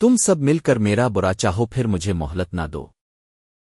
تم سب مل کر میرا برا چاہو پھر مجھے مہلت نہ دو۔